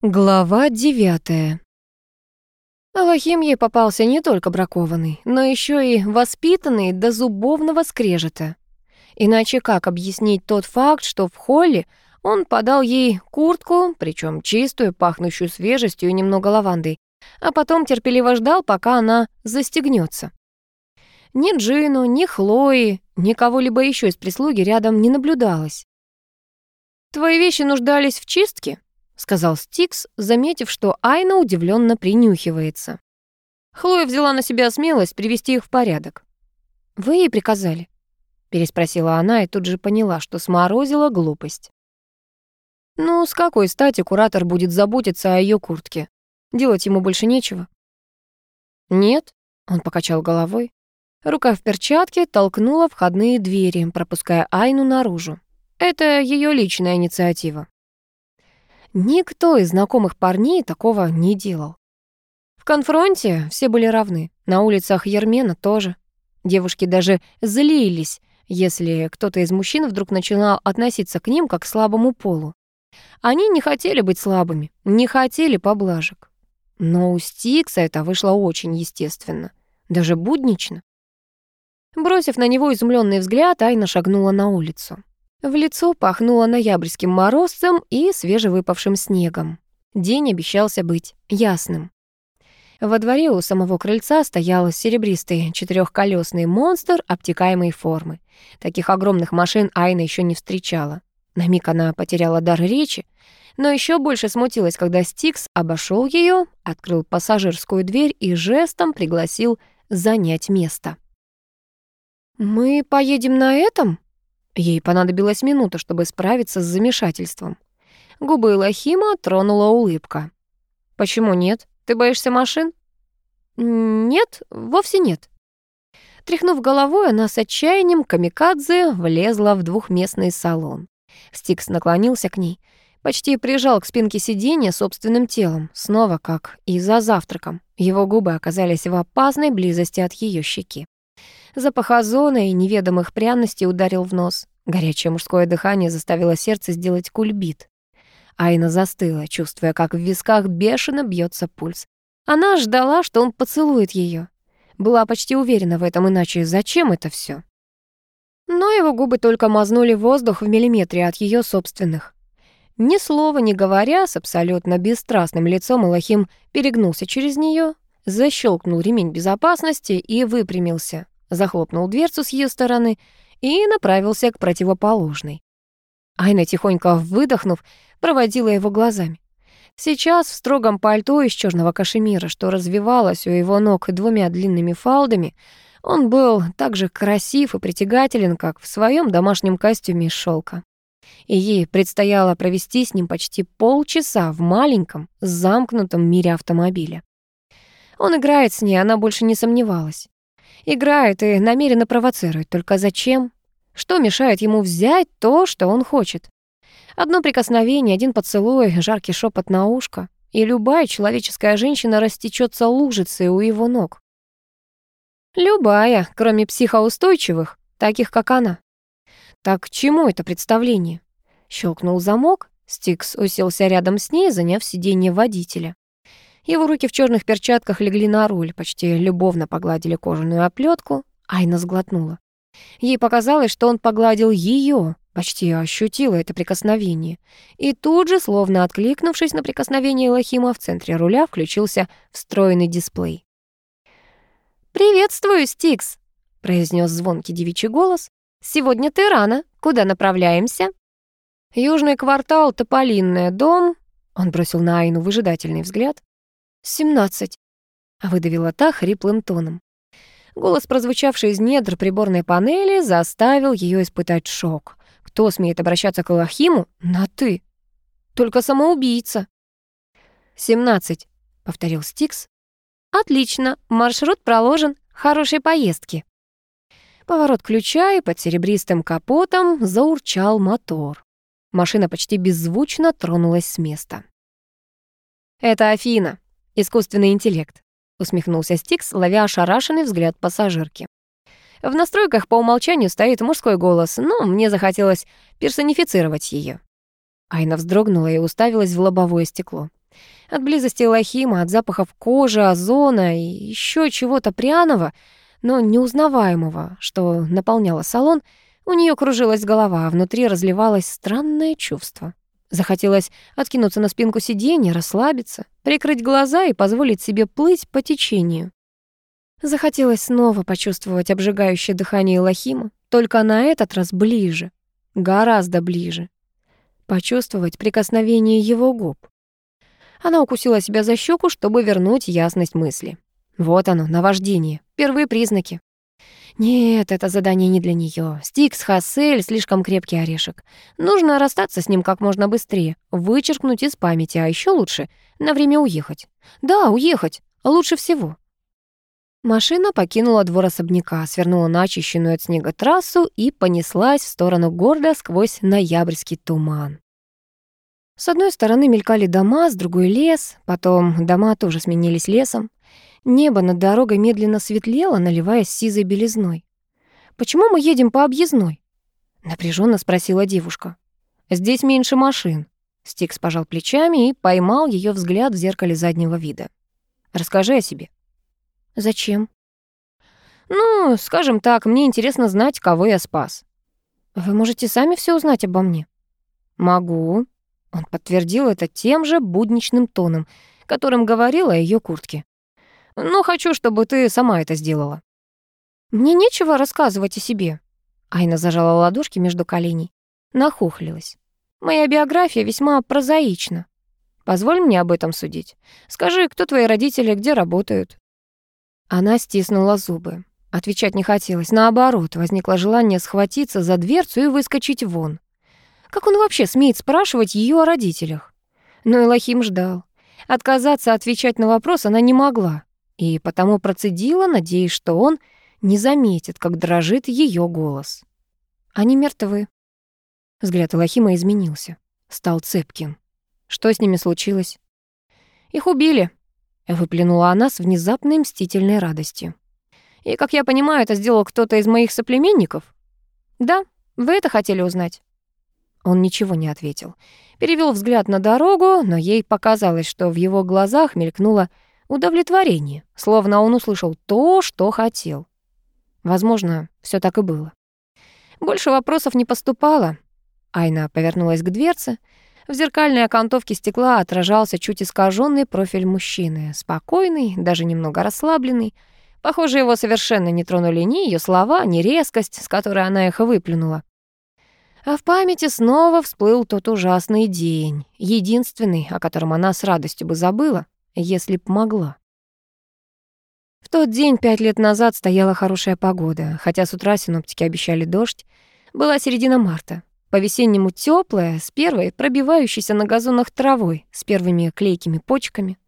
Глава девятая. Алахим ей попался не только бракованный, но еще и воспитанный до зубовного скрежета. Иначе как объяснить тот факт, что в холле он подал ей куртку, причем чистую, пахнущую свежестью и немного лавандой, а потом терпеливо ждал, пока она застегнется. Ни Джину, ни Хлои, ни кого-либо еще из прислуги рядом не наблюдалось. «Твои вещи нуждались в чистке?» Сказал Стикс, заметив, что Айна удивленно принюхивается. Хлоя взяла на себя смелость привести их в порядок. «Вы ей приказали?» — переспросила она и тут же поняла, что сморозила глупость. «Ну, с какой стати куратор будет заботиться о ее куртке? Делать ему больше нечего?» «Нет», — он покачал головой. Рука в перчатке толкнула входные двери, пропуская Айну наружу. «Это ее личная инициатива». Никто из знакомых парней такого не делал. В конфронте все были равны, на улицах Ермена тоже. Девушки даже злились, если кто-то из мужчин вдруг начинал относиться к ним как к слабому полу. Они не хотели быть слабыми, не хотели поблажек. Но у Стикса это вышло очень естественно, даже буднично. Бросив на него изумленный взгляд, Айна шагнула на улицу. В лицо пахнуло ноябрьским морозцем и свежевыпавшим снегом. День обещался быть ясным. Во дворе у самого крыльца стоял серебристый четырехколесный монстр обтекаемой формы. Таких огромных машин Айна еще не встречала. На миг она потеряла дар речи, но еще больше смутилась, когда Стикс обошел ее, открыл пассажирскую дверь и жестом пригласил занять место. «Мы поедем на этом?» Ей понадобилась минута, чтобы справиться с замешательством. Губы Лохима тронула улыбка. «Почему нет? Ты боишься машин?» «Нет, вовсе нет». Тряхнув головой, она с отчаянием камикадзе влезла в двухместный салон. Стикс наклонился к ней, почти прижал к спинке сиденья собственным телом, снова как и за завтраком. Его губы оказались в опасной близости от ее щеки. Запах озона и неведомых пряностей ударил в нос. Горячее мужское дыхание заставило сердце сделать кульбит. Айна застыла, чувствуя, как в висках бешено бьется пульс. Она ждала, что он поцелует ее. Была почти уверена в этом, иначе зачем это все? Но его губы только мазнули воздух в миллиметре от ее собственных. Ни слова не говоря, с абсолютно бесстрастным лицом Илохим перегнулся через нее, защелкнул ремень безопасности и выпрямился захлопнул дверцу с ее стороны и направился к противоположной. Айна, тихонько выдохнув, проводила его глазами. Сейчас в строгом пальто из черного кашемира, что развивалось у его ног двумя длинными фалдами, он был так же красив и притягателен, как в своем домашнем костюме из шелка. И ей предстояло провести с ним почти полчаса в маленьком, замкнутом мире автомобиля. Он играет с ней, она больше не сомневалась. Играет и намеренно провоцирует. Только зачем? Что мешает ему взять то, что он хочет? Одно прикосновение, один поцелуй, жаркий шепот на ушко, и любая человеческая женщина растечется лужицей у его ног. Любая, кроме психоустойчивых, таких как она. Так к чему это представление? Щелкнул замок, Стикс уселся рядом с ней, заняв сиденье водителя. Его руки в черных перчатках легли на руль, почти любовно погладили кожаную оплетку. Айна сглотнула. Ей показалось, что он погладил ее, почти ощутила это прикосновение. И тут же, словно откликнувшись на прикосновение Лохима, в центре руля включился встроенный дисплей. «Приветствую, Стикс!» — произнес звонкий девичий голос. «Сегодня ты рано. Куда направляемся?» «Южный квартал, Тополинная, дом...» Он бросил на Айну выжидательный взгляд. «Семнадцать», — выдавила та хриплым тоном. Голос, прозвучавший из недр приборной панели, заставил ее испытать шок. Кто смеет обращаться к Аллахиму на «ты»? Только самоубийца. «Семнадцать», — повторил Стикс. «Отлично, маршрут проложен. Хорошей поездки». Поворот ключа, и под серебристым капотом заурчал мотор. Машина почти беззвучно тронулась с места. «Это Афина», «Искусственный интеллект», — усмехнулся Стикс, ловя ошарашенный взгляд пассажирки. В настройках по умолчанию стоит мужской голос, но мне захотелось персонифицировать ее. Айна вздрогнула и уставилась в лобовое стекло. От близости Лохима, от запахов кожи, озона и еще чего-то пряного, но неузнаваемого, что наполняло салон, у нее кружилась голова, а внутри разливалось странное чувство. Захотелось откинуться на спинку сиденья, расслабиться, прикрыть глаза и позволить себе плыть по течению. Захотелось снова почувствовать обжигающее дыхание Лохима, только на этот раз ближе, гораздо ближе. Почувствовать прикосновение его губ. Она укусила себя за щеку, чтобы вернуть ясность мысли. Вот оно, наваждение, первые признаки. Нет, это задание не для нее. Стикс Хассель — слишком крепкий орешек. Нужно расстаться с ним как можно быстрее, вычеркнуть из памяти, а еще лучше — на время уехать. Да, уехать. Лучше всего. Машина покинула двор особняка, свернула на очищенную от снега трассу и понеслась в сторону города сквозь ноябрьский туман. С одной стороны мелькали дома, с другой — лес, потом дома тоже сменились лесом. Небо над дорогой медленно светлело, наливаясь сизой белизной. «Почему мы едем по объездной?» — напряженно спросила девушка. «Здесь меньше машин». Стикс пожал плечами и поймал ее взгляд в зеркале заднего вида. «Расскажи о себе». «Зачем?» «Ну, скажем так, мне интересно знать, кого я спас». «Вы можете сами все узнать обо мне?» «Могу». Он подтвердил это тем же будничным тоном, которым говорила о её куртке. Но хочу, чтобы ты сама это сделала». «Мне нечего рассказывать о себе». Айна зажала ладошки между коленей, нахохлилась. «Моя биография весьма прозаична. Позволь мне об этом судить. Скажи, кто твои родители, где работают?» Она стиснула зубы. Отвечать не хотелось. Наоборот, возникло желание схватиться за дверцу и выскочить вон. Как он вообще смеет спрашивать ее о родителях? Но Элохим ждал. Отказаться отвечать на вопрос она не могла и потому процедила, надеясь, что он не заметит, как дрожит ее голос. «Они мертвы». Взгляд Элохима изменился, стал цепким. Что с ними случилось? «Их убили», — выплюнула она с внезапной мстительной радостью. «И, как я понимаю, это сделал кто-то из моих соплеменников?» «Да, вы это хотели узнать?» Он ничего не ответил. Перевел взгляд на дорогу, но ей показалось, что в его глазах мелькнуло удовлетворение, словно он услышал то, что хотел. Возможно, все так и было. Больше вопросов не поступало. Айна повернулась к дверце. В зеркальной окантовке стекла отражался чуть искаженный профиль мужчины, спокойный, даже немного расслабленный. Похоже, его совершенно не тронули ни ее слова, ни резкость, с которой она их выплюнула. А в памяти снова всплыл тот ужасный день, единственный, о котором она с радостью бы забыла, если б могла. В тот день пять лет назад стояла хорошая погода, хотя с утра синоптики обещали дождь. Была середина марта. По-весеннему тёплая, с первой пробивающейся на газонах травой, с первыми клейкими почками,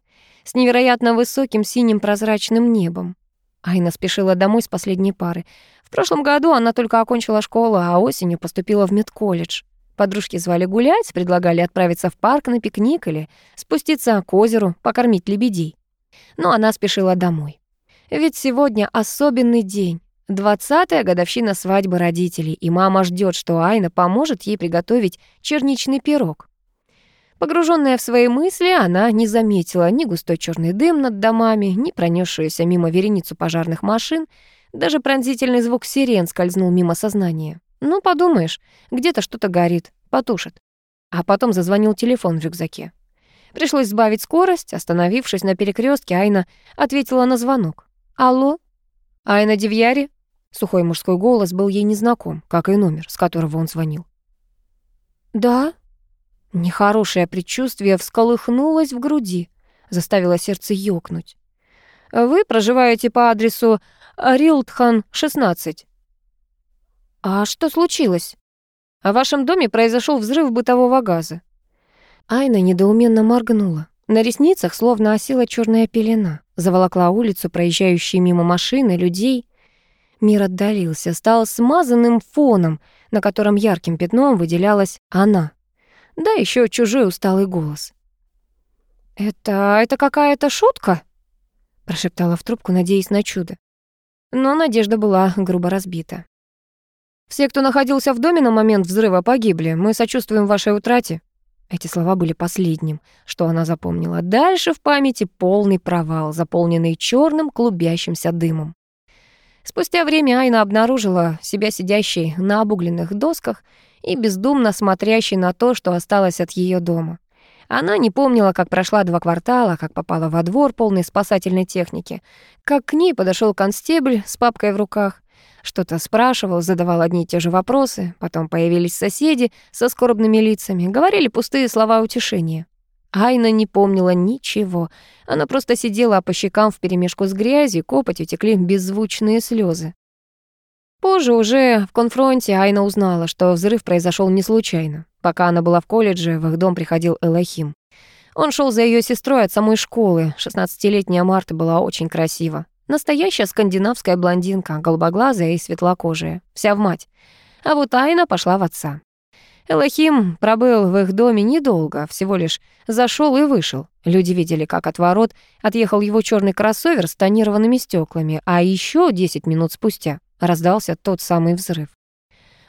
с невероятно высоким синим прозрачным небом. Айна спешила домой с последней пары. В прошлом году она только окончила школу, а осенью поступила в медколледж. Подружки звали гулять, предлагали отправиться в парк на пикник или спуститься к озеру, покормить лебедей. Но она спешила домой. Ведь сегодня особенный день. Двадцатая годовщина свадьбы родителей, и мама ждет, что Айна поможет ей приготовить черничный пирог. Погруженная в свои мысли, она не заметила ни густой черный дым над домами, ни пронесшуюся мимо вереницу пожарных машин, даже пронзительный звук сирен скользнул мимо сознания. Ну, подумаешь, где-то что-то горит, потушит. А потом зазвонил телефон в рюкзаке. Пришлось сбавить скорость, остановившись на перекрестке, Айна ответила на звонок. «Алло? Айна Девьяри?» Сухой мужской голос был ей незнаком, как и номер, с которого он звонил. «Да?» Нехорошее предчувствие всколыхнулось в груди, заставило сердце ёкнуть. «Вы проживаете по адресу Рилтхан, 16. «А что случилось?» «В вашем доме произошел взрыв бытового газа». Айна недоуменно моргнула. На ресницах словно осела черная пелена, заволокла улицу, проезжающие мимо машины, людей. Мир отдалился, стал смазанным фоном, на котором ярким пятном выделялась она. Да еще чужой усталый голос. «Это... это какая-то шутка?» прошептала в трубку, надеясь на чудо. Но надежда была грубо разбита. Все, кто находился в доме на момент взрыва, погибли. Мы сочувствуем вашей утрате». Эти слова были последним, что она запомнила. Дальше в памяти полный провал, заполненный черным клубящимся дымом. Спустя время Айна обнаружила себя сидящей на обугленных досках и бездумно смотрящей на то, что осталось от ее дома. Она не помнила, как прошла два квартала, как попала во двор полной спасательной техники, как к ней подошел констебль с папкой в руках, что-то спрашивал, задавал одни и те же вопросы, потом появились соседи со скорбными лицами, говорили пустые слова утешения. Айна не помнила ничего. Она просто сидела, по щекам вперемешку с грязью, копотью текли беззвучные слезы. Позже уже в конфронте Айна узнала, что взрыв произошел не случайно. Пока она была в колледже, в их дом приходил Элохим. Он шел за ее сестрой от самой школы. 16-летняя Марта была очень красива. Настоящая скандинавская блондинка, голубоглазая и светлокожая, вся в мать. А вот Айна пошла в отца. Элохим пробыл в их доме недолго, всего лишь зашел и вышел. Люди видели, как от ворот отъехал его черный кроссовер с тонированными стеклами, а еще 10 минут спустя раздался тот самый взрыв.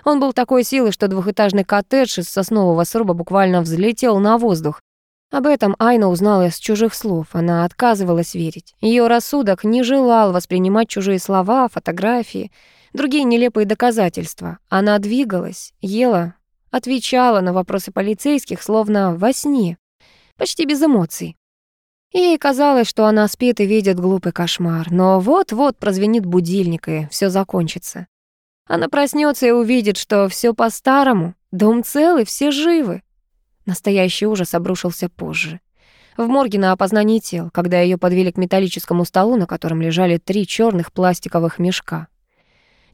Он был такой силы, что двухэтажный коттедж из соснового сруба буквально взлетел на воздух, об этом Айна узнала из чужих слов. Она отказывалась верить. Ее рассудок не желал воспринимать чужие слова, фотографии, другие нелепые доказательства. Она двигалась, ела, отвечала на вопросы полицейских, словно во сне, почти без эмоций. Ей казалось, что она спит и видит глупый кошмар, но вот-вот прозвенит будильник, и все закончится. Она проснется и увидит, что все по-старому, дом целый, все живы. Настоящий ужас обрушился позже. В морге на опознание тел, когда ее подвели к металлическому столу, на котором лежали три черных пластиковых мешка.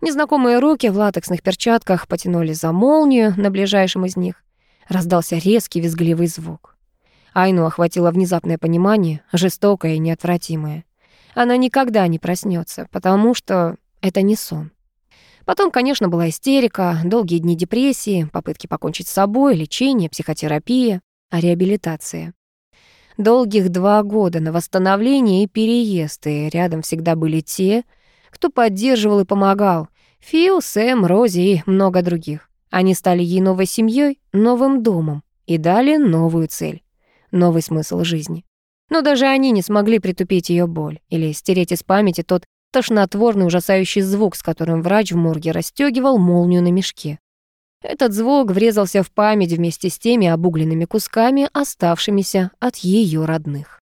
Незнакомые руки в латексных перчатках потянули за молнию на ближайшем из них. Раздался резкий визгливый звук. Айну охватило внезапное понимание, жестокое и неотвратимое. Она никогда не проснется, потому что это не сон. Потом, конечно, была истерика, долгие дни депрессии, попытки покончить с собой, лечение, психотерапия, а реабилитация. Долгих два года на восстановление и переезд, и рядом всегда были те, кто поддерживал и помогал. Фил, Сэм, Рози и много других. Они стали ей новой семьей, новым домом и дали новую цель, новый смысл жизни. Но даже они не смогли притупить ее боль или стереть из памяти тот тошнотворный ужасающий звук, с которым врач в морге расстёгивал молнию на мешке. Этот звук врезался в память вместе с теми обугленными кусками, оставшимися от ее родных.